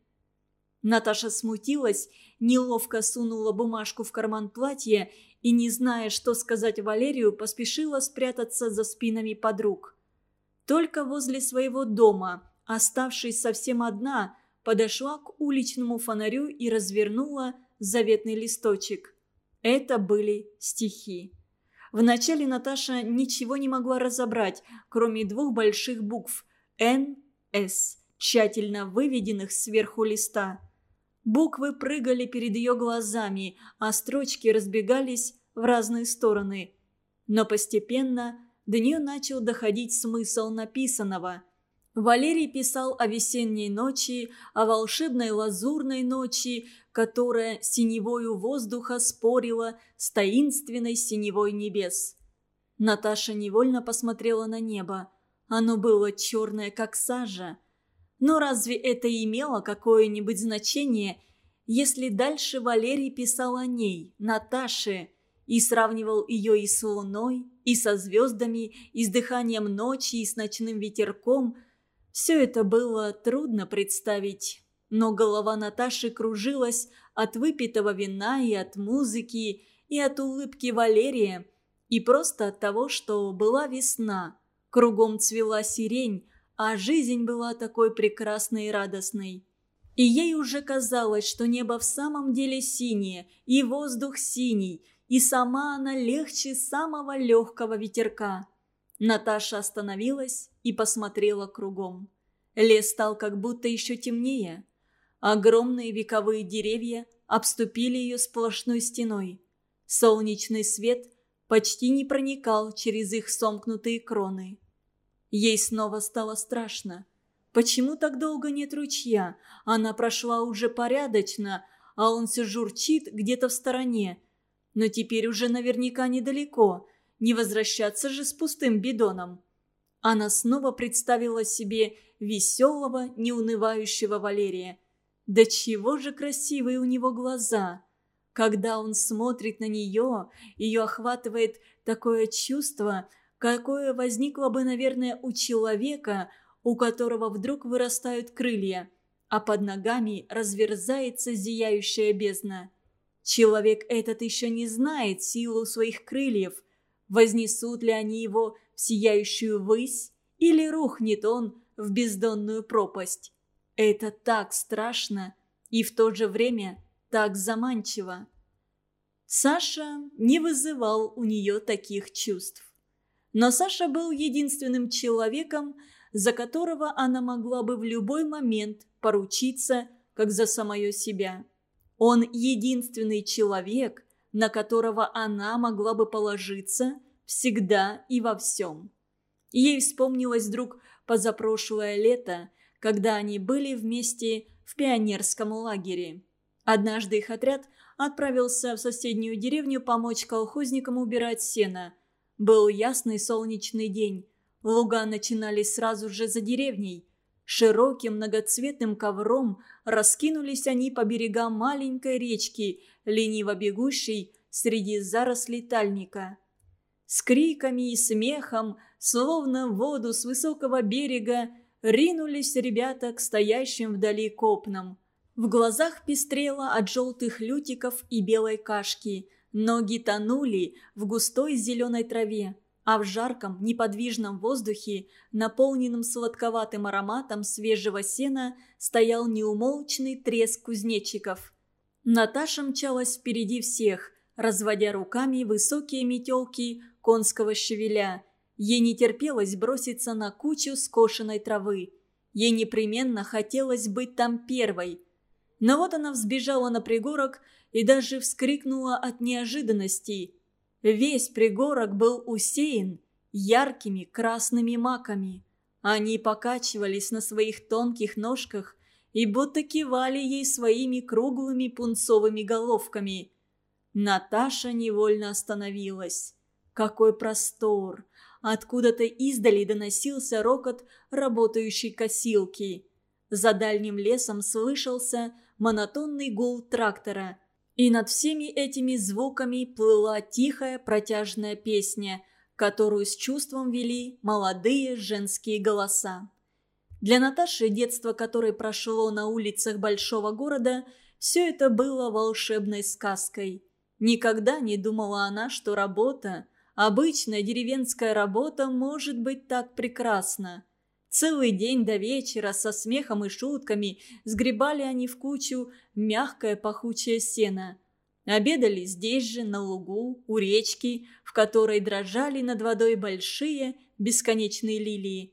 Наташа смутилась, неловко сунула бумажку в карман платья и, не зная, что сказать Валерию, поспешила спрятаться за спинами подруг. Только возле своего дома, оставшись совсем одна, подошла к уличному фонарю и развернула заветный листочек. Это были стихи. Вначале Наташа ничего не могла разобрать, кроме двух больших букв «Н», «С», тщательно выведенных сверху листа. Буквы прыгали перед ее глазами, а строчки разбегались в разные стороны. Но постепенно до нее начал доходить смысл написанного. Валерий писал о весенней ночи, о волшебной лазурной ночи, которая синевою воздуха спорила с таинственной синевой небес. Наташа невольно посмотрела на небо. Оно было черное, как сажа. Но разве это имело какое-нибудь значение, если дальше Валерий писал о ней, Наташе, и сравнивал ее и с луной, и со звездами, и с дыханием ночи, и с ночным ветерком – все это было трудно представить но голова Наташи кружилась от выпитого вина и от музыки, и от улыбки Валерия, и просто от того, что была весна. Кругом цвела сирень, а жизнь была такой прекрасной и радостной. И ей уже казалось, что небо в самом деле синее, и воздух синий, и сама она легче самого легкого ветерка. Наташа остановилась и посмотрела кругом. Лес стал как будто еще темнее. Огромные вековые деревья обступили ее сплошной стеной. Солнечный свет почти не проникал через их сомкнутые кроны. Ей снова стало страшно. Почему так долго нет ручья? Она прошла уже порядочно, а он все журчит где-то в стороне. Но теперь уже наверняка недалеко. Не возвращаться же с пустым бидоном. Она снова представила себе веселого, неунывающего Валерия – да чего же красивые у него глаза! Когда он смотрит на нее, ее охватывает такое чувство, какое возникло бы, наверное, у человека, у которого вдруг вырастают крылья, а под ногами разверзается зияющая бездна. Человек этот еще не знает силу своих крыльев. Вознесут ли они его в сияющую высь или рухнет он в бездонную пропасть. Это так страшно и в то же время так заманчиво. Саша не вызывал у нее таких чувств. Но Саша был единственным человеком, за которого она могла бы в любой момент поручиться, как за самое себя. Он единственный человек, на которого она могла бы положиться всегда и во всем. Ей вспомнилось вдруг позапрошлое лето, когда они были вместе в пионерском лагере. Однажды их отряд отправился в соседнюю деревню помочь колхозникам убирать сено. Был ясный солнечный день. Луга начинались сразу же за деревней. Широким многоцветным ковром раскинулись они по берегам маленькой речки, лениво бегущей среди зарослей тальника. С криками и смехом, словно воду с высокого берега, ринулись ребята к стоящим вдали копнам. В глазах пестрело от желтых лютиков и белой кашки. Ноги тонули в густой зеленой траве а в жарком, неподвижном воздухе, наполненном сладковатым ароматом свежего сена, стоял неумолчный треск кузнечиков. Наташа мчалась впереди всех, разводя руками высокие метелки конского щавеля. Ей не терпелось броситься на кучу скошенной травы. Ей непременно хотелось быть там первой. Но вот она взбежала на пригорок и даже вскрикнула от неожиданности – Весь пригорок был усеян яркими красными маками. Они покачивались на своих тонких ножках и будто кивали ей своими круглыми пунцовыми головками. Наташа невольно остановилась. Какой простор! Откуда-то издали доносился рокот работающей косилки. За дальним лесом слышался монотонный гул трактора – и над всеми этими звуками плыла тихая протяжная песня, которую с чувством вели молодые женские голоса. Для Наташи, детство которое прошло на улицах большого города, все это было волшебной сказкой. Никогда не думала она, что работа, обычная деревенская работа, может быть так прекрасна. Целый день до вечера со смехом и шутками сгребали они в кучу мягкое пахучее сено. Обедали здесь же, на лугу, у речки, в которой дрожали над водой большие бесконечные лилии.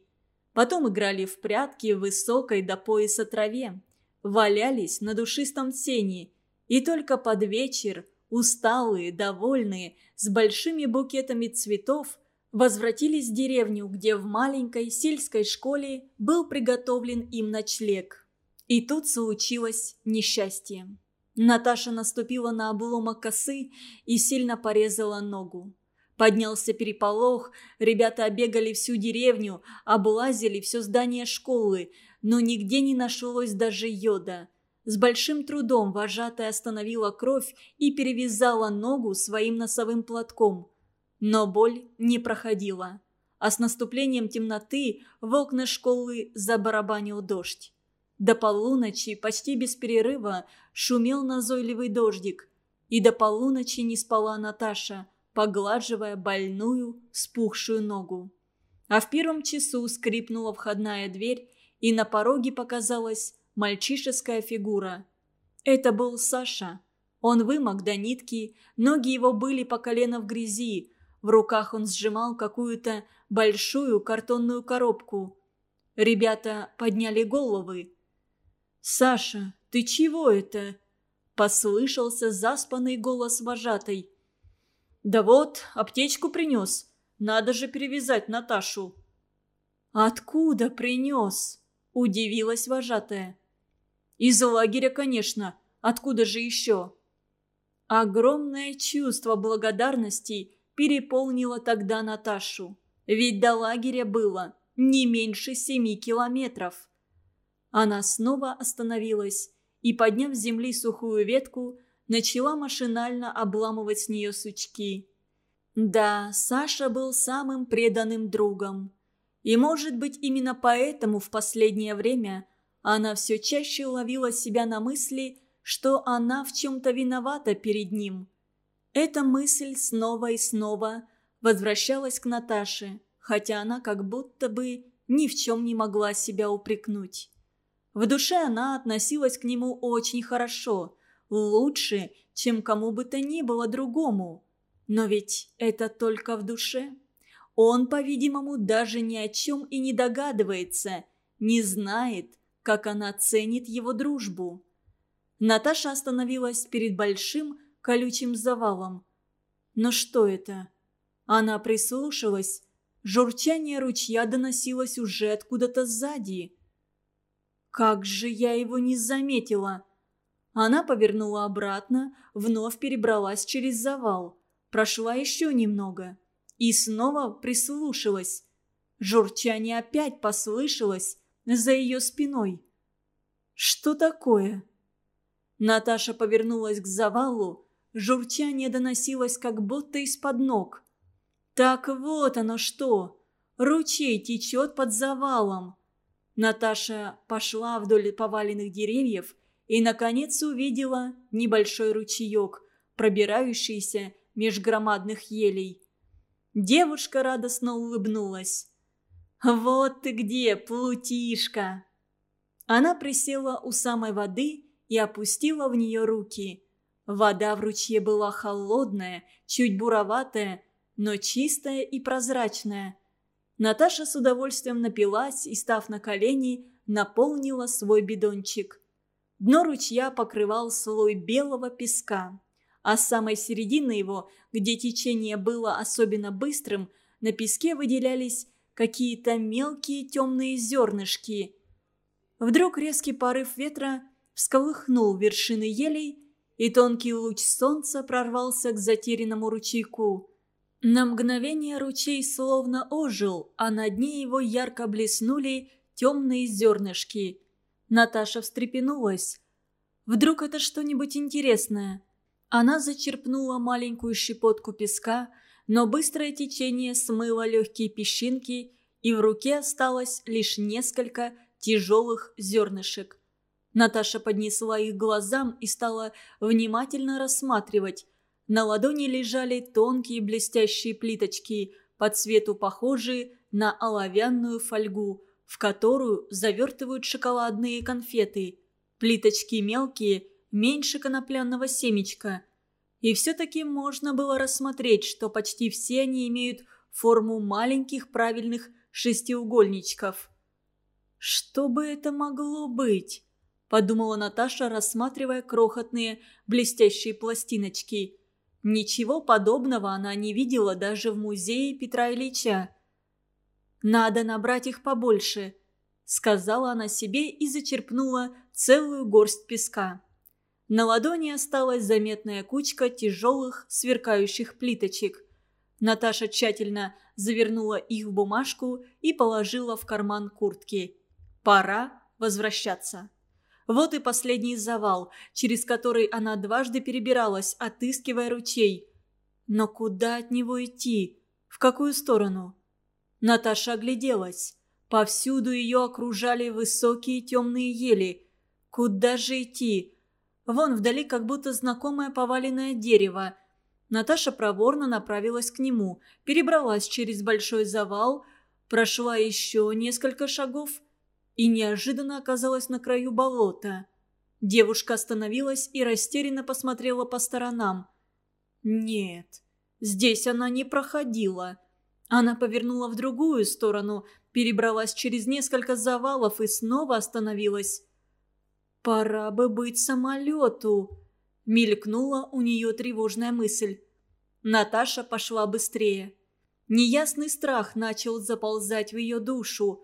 Потом играли в прятки в высокой до пояса траве, валялись на душистом сене, и только под вечер, усталые, довольные, с большими букетами цветов, возвратились в деревню, где в маленькой сельской школе был приготовлен им ночлег. И тут случилось несчастье. Наташа наступила на обломок косы и сильно порезала ногу. Поднялся переполох, ребята обегали всю деревню, облазили все здание школы, но нигде не нашлось даже йода. С большим трудом вожатая остановила кровь и перевязала ногу своим носовым платком – но боль не проходила. А с наступлением темноты в окна школы забарабанил дождь. До полуночи, почти без перерыва, шумел назойливый дождик. И до полуночи не спала Наташа, поглаживая больную, спухшую ногу. А в первом часу скрипнула входная дверь, и на пороге показалась мальчишеская фигура. Это был Саша. Он вымок до нитки, ноги его были по колено в грязи, в руках он сжимал какую-то большую картонную коробку. Ребята подняли головы. «Саша, ты чего это?» – послышался заспанный голос вожатой. «Да вот, аптечку принес. Надо же перевязать Наташу». «Откуда принес?» – удивилась вожатая. «Из лагеря, конечно. Откуда же еще?» Огромное чувство благодарности переполнила тогда Наташу. Ведь до лагеря было не меньше семи километров. Она снова остановилась и, подняв с земли сухую ветку, начала машинально обламывать с нее сучки. Да, Саша был самым преданным другом. И, может быть, именно поэтому в последнее время она все чаще ловила себя на мысли, что она в чем-то виновата перед ним – эта мысль снова и снова возвращалась к Наташе, хотя она как будто бы ни в чем не могла себя упрекнуть. В душе она относилась к нему очень хорошо, лучше, чем кому бы то ни было другому. Но ведь это только в душе. Он, по-видимому, даже ни о чем и не догадывается, не знает, как она ценит его дружбу. Наташа остановилась перед большим колючим завалом. Но что это? Она прислушалась. Журчание ручья доносилось уже откуда-то сзади. Как же я его не заметила! Она повернула обратно, вновь перебралась через завал, прошла еще немного и снова прислушалась. Журчание опять послышалось за ее спиной. «Что такое?» Наташа повернулась к завалу, журчание доносилось как будто из-под ног. «Так вот оно что! Ручей течет под завалом!» Наташа пошла вдоль поваленных деревьев и, наконец, увидела небольшой ручеек, пробирающийся меж громадных елей. Девушка радостно улыбнулась. «Вот ты где, плутишка!» Она присела у самой воды и опустила в нее руки. Вода в ручье была холодная, чуть буроватая, но чистая и прозрачная – Наташа с удовольствием напилась и, став на колени, наполнила свой бидончик. Дно ручья покрывал слой белого песка, а с самой середины его, где течение было особенно быстрым, на песке выделялись какие-то мелкие темные зернышки. Вдруг резкий порыв ветра всколыхнул вершины елей, и тонкий луч солнца прорвался к затерянному ручейку. На мгновение ручей словно ожил, а на дне его ярко блеснули темные зернышки. Наташа встрепенулась. Вдруг это что-нибудь интересное? Она зачерпнула маленькую щепотку песка, но быстрое течение смыло легкие песчинки, и в руке осталось лишь несколько тяжелых зернышек. Наташа поднесла их глазам и стала внимательно рассматривать. На ладони лежали тонкие блестящие плиточки, по цвету похожие на оловянную фольгу, в которую завертывают шоколадные конфеты. Плиточки мелкие, меньше конопляного семечка. И все-таки можно было рассмотреть, что почти все они имеют форму маленьких правильных шестиугольничков. «Что бы это могло быть?» – подумала Наташа, рассматривая крохотные блестящие пластиночки – Ничего подобного она не видела даже в музее Петра Ильича. «Надо набрать их побольше», — сказала она себе и зачерпнула целую горсть песка. На ладони осталась заметная кучка тяжелых сверкающих плиточек. Наташа тщательно завернула их в бумажку и положила в карман куртки. «Пора возвращаться». Вот и последний завал, через который она дважды перебиралась, отыскивая ручей. Но куда от него идти? В какую сторону? Наташа огляделась. Повсюду ее окружали высокие темные ели. Куда же идти? Вон вдали как будто знакомое поваленное дерево. Наташа проворно направилась к нему, перебралась через большой завал, прошла еще несколько шагов – и неожиданно оказалась на краю болота. Девушка остановилась и растерянно посмотрела по сторонам. «Нет, здесь она не проходила». Она повернула в другую сторону, перебралась через несколько завалов и снова остановилась. «Пора бы быть самолету», — мелькнула у нее тревожная мысль. Наташа пошла быстрее. Неясный страх начал заползать в ее душу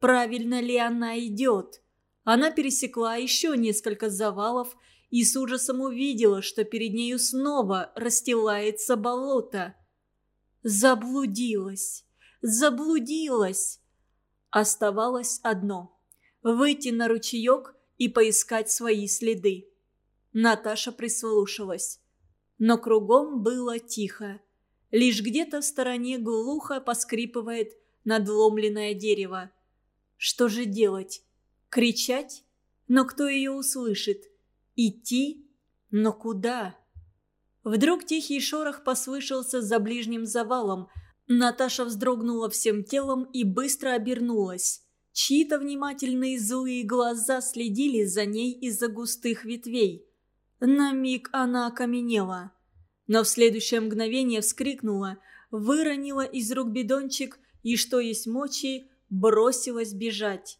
правильно ли она идет. Она пересекла еще несколько завалов и с ужасом увидела, что перед нею снова расстилается болото. Заблудилась, заблудилась. Оставалось одно – выйти на ручеек и поискать свои следы. Наташа прислушалась. Но кругом было тихо. Лишь где-то в стороне глухо поскрипывает надломленное дерево. Что же делать? Кричать? Но кто ее услышит? Идти? Но куда? Вдруг тихий шорох послышался за ближним завалом. Наташа вздрогнула всем телом и быстро обернулась. Чьи-то внимательные злые глаза следили за ней из-за густых ветвей. На миг она окаменела. Но в следующее мгновение вскрикнула, выронила из рук бидончик и, что есть мочи, бросилась бежать.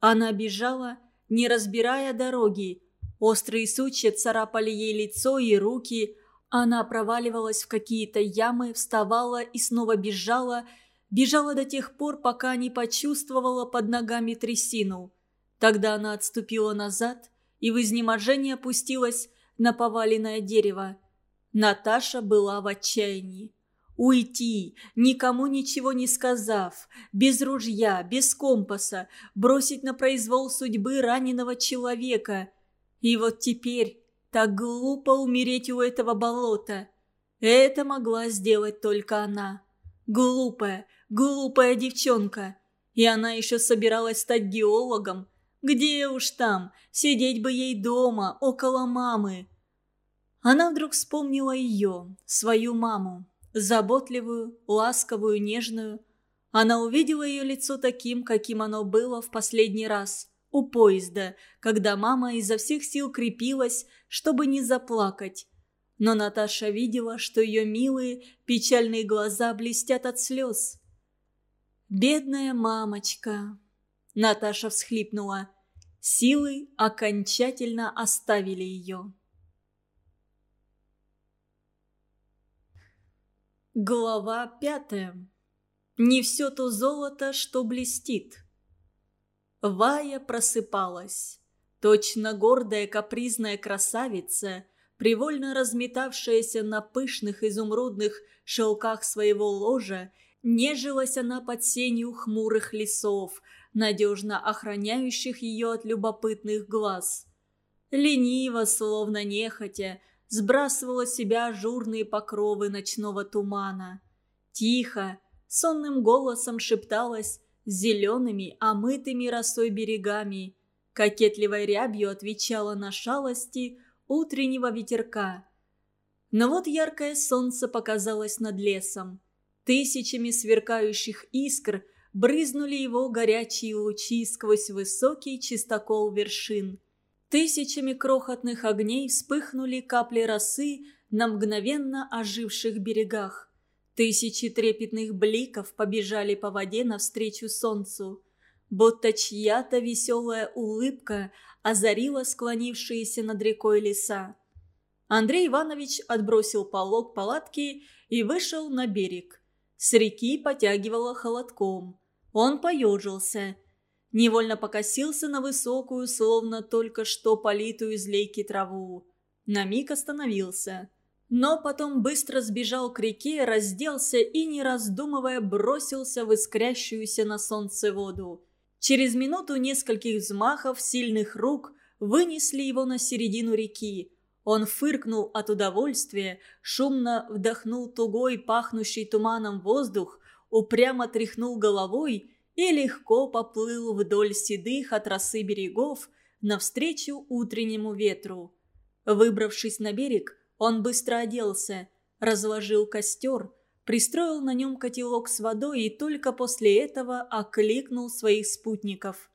Она бежала, не разбирая дороги. Острые сучья царапали ей лицо и руки. Она проваливалась в какие-то ямы, вставала и снова бежала. Бежала до тех пор, пока не почувствовала под ногами трясину. Тогда она отступила назад и в изнеможении опустилась на поваленное дерево. Наташа была в отчаянии. Уйти, никому ничего не сказав, без ружья, без компаса, бросить на произвол судьбы раненого человека. И вот теперь так глупо умереть у этого болота. Это могла сделать только она. Глупая, глупая девчонка. И она еще собиралась стать геологом. Где уж там, сидеть бы ей дома, около мамы. Она вдруг вспомнила ее, свою маму, заботливую, ласковую, нежную. Она увидела ее лицо таким, каким оно было в последний раз, у поезда, когда мама изо всех сил крепилась, чтобы не заплакать. Но Наташа видела, что ее милые, печальные глаза блестят от слез. «Бедная мамочка!» Наташа всхлипнула. Силы окончательно оставили ее. Глава пятая. Не все то золото, что блестит. Вая просыпалась. Точно гордая капризная красавица, привольно разметавшаяся на пышных изумрудных шелках своего ложа, нежилась она под сенью хмурых лесов, надежно охраняющих ее от любопытных глаз. Лениво, словно нехотя, сбрасывала себя ажурные покровы ночного тумана. Тихо, сонным голосом шепталась зелеными, омытыми росой берегами. Кокетливой рябью отвечала на шалости утреннего ветерка. Но вот яркое солнце показалось над лесом. Тысячами сверкающих искр брызнули его горячие лучи сквозь высокий чистокол вершин – Тысячами крохотных огней вспыхнули капли росы на мгновенно оживших берегах. Тысячи трепетных бликов побежали по воде навстречу солнцу. Будто чья-то веселая улыбка озарила склонившиеся над рекой леса. Андрей Иванович отбросил полог палатки и вышел на берег. С реки потягивало холодком. Он поежился – Невольно покосился на высокую, словно только что политую из лейки траву. На миг остановился. Но потом быстро сбежал к реке, разделся и, не раздумывая, бросился в искрящуюся на солнце воду. Через минуту нескольких взмахов сильных рук вынесли его на середину реки. Он фыркнул от удовольствия, шумно вдохнул тугой, пахнущий туманом воздух, упрямо тряхнул головой и легко поплыл вдоль седых от росы берегов навстречу утреннему ветру. Выбравшись на берег, он быстро оделся, разложил костер, пристроил на нем котелок с водой и только после этого окликнул своих спутников.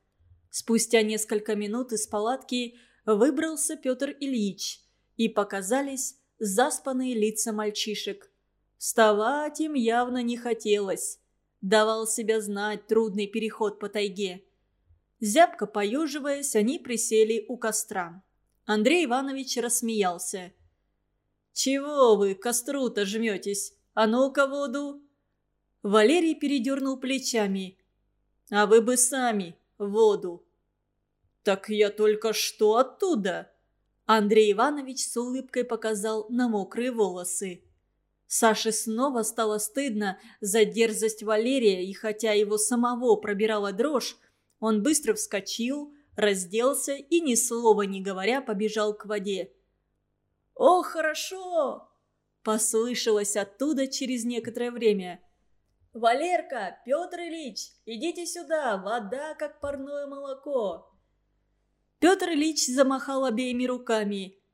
Спустя несколько минут из палатки выбрался Петр Ильич, и показались заспанные лица мальчишек. Вставать им явно не хотелось давал себя знать трудный переход по тайге. Зябко поеживаясь, они присели у костра. Андрей Иванович рассмеялся. «Чего вы к костру-то жметесь? А ну-ка воду!» Валерий передернул плечами. «А вы бы сами воду!» «Так я только что оттуда!» Андрей Иванович с улыбкой показал на мокрые волосы. Саше снова стало стыдно за дерзость Валерия, и хотя его самого пробирала дрожь, он быстро вскочил, разделся и, ни слова не говоря, побежал к воде. «О, хорошо!» – послышалось оттуда через некоторое время. «Валерка, Петр Ильич, идите сюда, вода, как парное молоко!» Петр Ильич замахал обеими руками –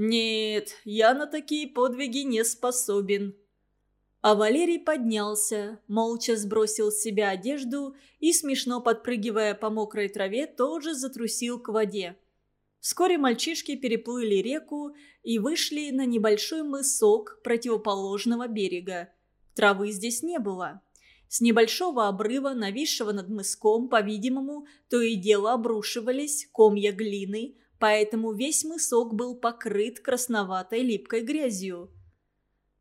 «Нет, я на такие подвиги не способен». А Валерий поднялся, молча сбросил с себя одежду и, смешно подпрыгивая по мокрой траве, тоже затрусил к воде. Вскоре мальчишки переплыли реку и вышли на небольшой мысок противоположного берега. Травы здесь не было. С небольшого обрыва, нависшего над мыском, по-видимому, то и дело обрушивались комья глины, поэтому весь мысок был покрыт красноватой липкой грязью.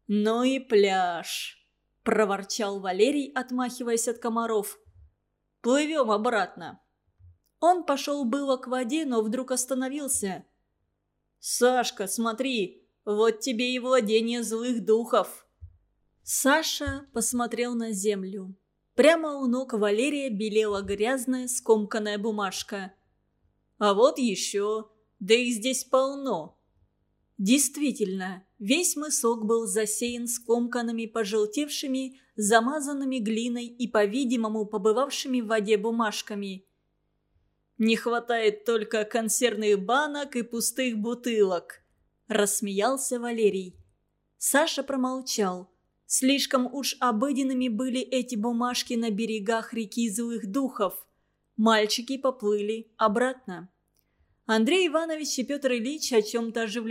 «Ну и пляж!» – проворчал Валерий, отмахиваясь от комаров. «Плывем обратно!» Он пошел было к воде, но вдруг остановился. «Сашка, смотри, вот тебе и владение злых духов!» Саша посмотрел на землю. Прямо у ног Валерия белела грязная скомканная бумажка. «А вот еще, да их здесь полно!» Действительно, весь мысок был засеян скомканными, пожелтевшими, замазанными глиной и, по-видимому, побывавшими в воде бумажками. «Не хватает только консервных банок и пустых бутылок», – рассмеялся Валерий. Саша промолчал. Слишком уж обыденными были эти бумажки на берегах реки злых духов. Мальчики поплыли обратно. Андрей Иванович и Петр Ильич о чем-то оживленно